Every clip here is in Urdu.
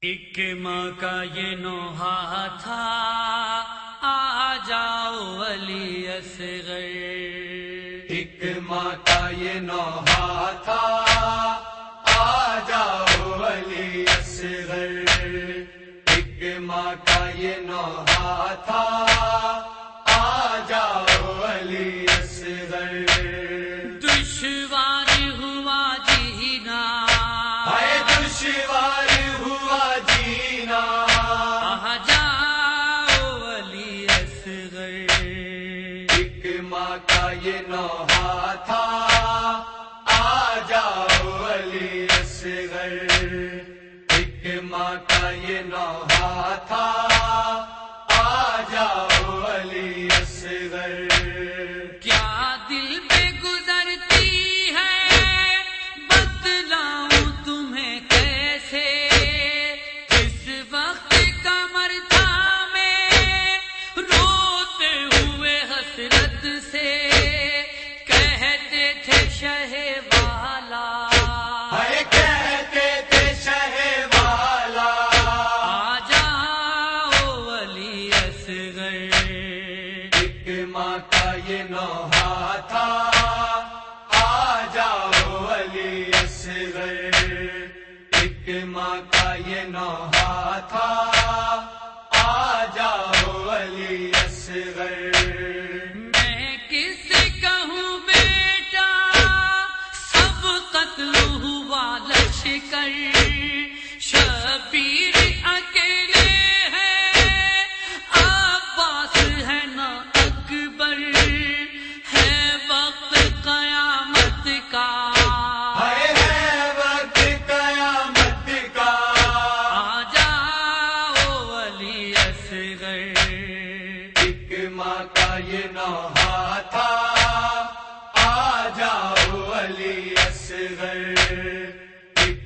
ایک ماں کا یہ نوحہ تھا۔ آ جاؤ علی اصغر۔ ایک ماں کا یہ نوحہ تھا۔ آ جاؤ علی اصغر۔ ایک ماں کا یہ نوحہ تھا۔ آ جاؤ ایک ماں کا یہ نوحہ تھا آ جاؤ علی اصغر۔ ایک ماں کا یہ نوحہ تھا۔ آ جاؤ علی اصغر۔ میں کس کہوں بیٹا؟ سب قتل ہوا لشکر۔ شبیر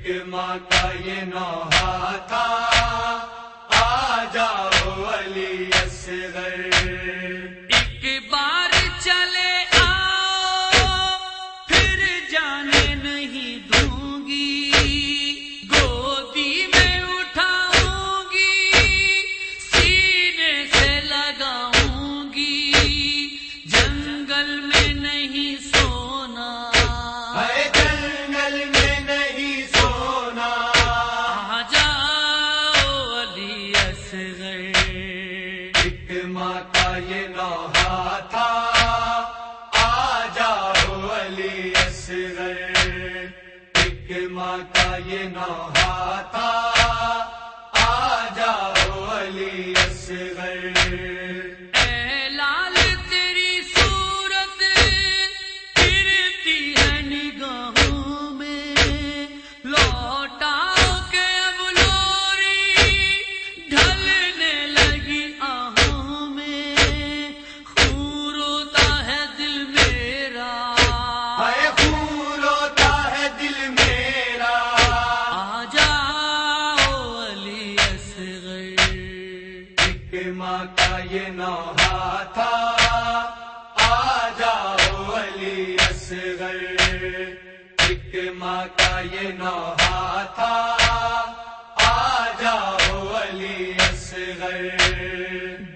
ایک ماں کا یہ نوحہ تھا۔ آ جاؤ علی اصغر ایک ماں کا یہ نوحہ تھا آ جاؤ علی اصغر۔ یہ نوحہ تھا۔ آ جاؤ علی اصغر۔ ایک ماں کا یہ نوحہ تھا۔ آ جاؤ علی اصغر۔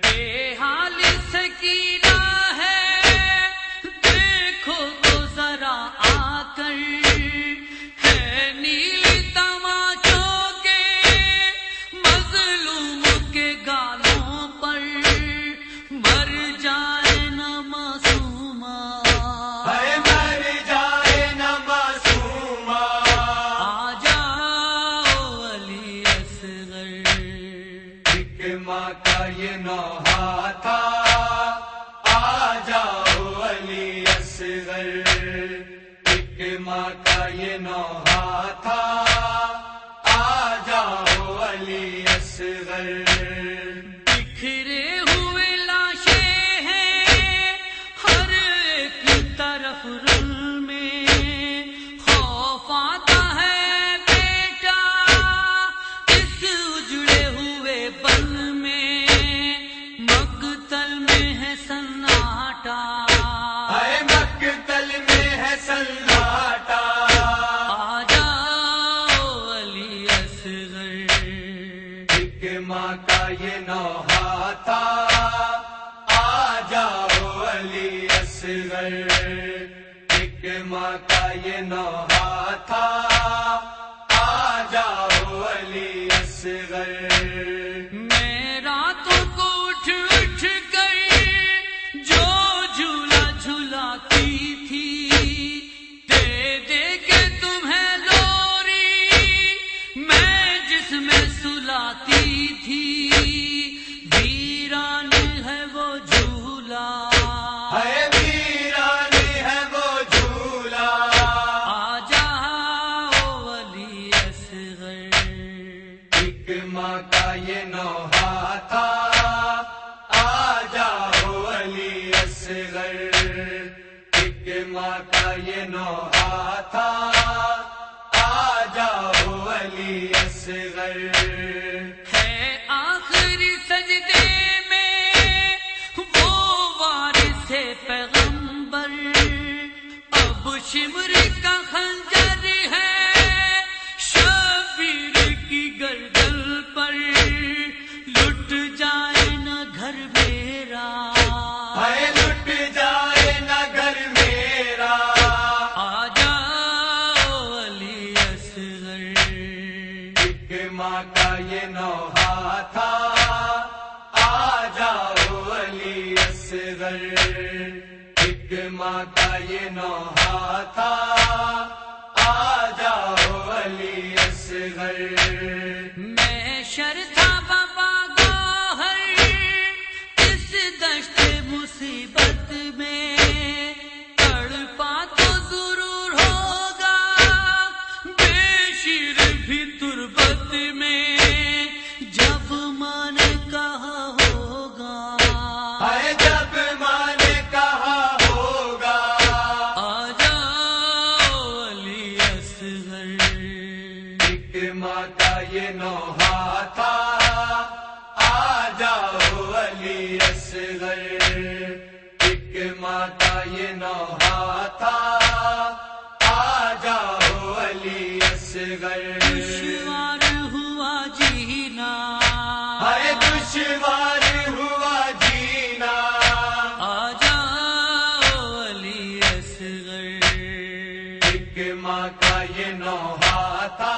کا یہ نوحہ تھا۔ آ جاؤ علی اصغر۔ ایک ماں کا یہ نوحہ تھا۔ آ جاؤ علی اصغر۔ بکھرے ہوئے لاشیں ہیں ہر ایک طرف رن میں۔ خوف یہ نوحہ تھا۔ آ جاؤ علی اصغر۔ میں راتوں کو اٹھ اٹھ گئی جو جھولا جھولاتی تھی۔ دے دے کے تمہیں لوری میں جس میں سلاتی تھی۔ تھا۔ آ جاؤ علی اصغر۔ ہے آخری سجدے میں وہ وارث پیغمبر۔ اب شمر کا خنجر ماں کا یہ نوحہ تھا۔ آ جاؤ علی اصغر۔ میں شرط نوحہ تھا آ جاؤ علی اصغر ایک ماں کا یہ نوحہ تھا آ جاؤ علی اصغر دشوار ہوا جینا۔ ہے دشوار ہوا جینا۔ آ جاؤ علی اصغر ایک ماں کا یہ نوحہ تھا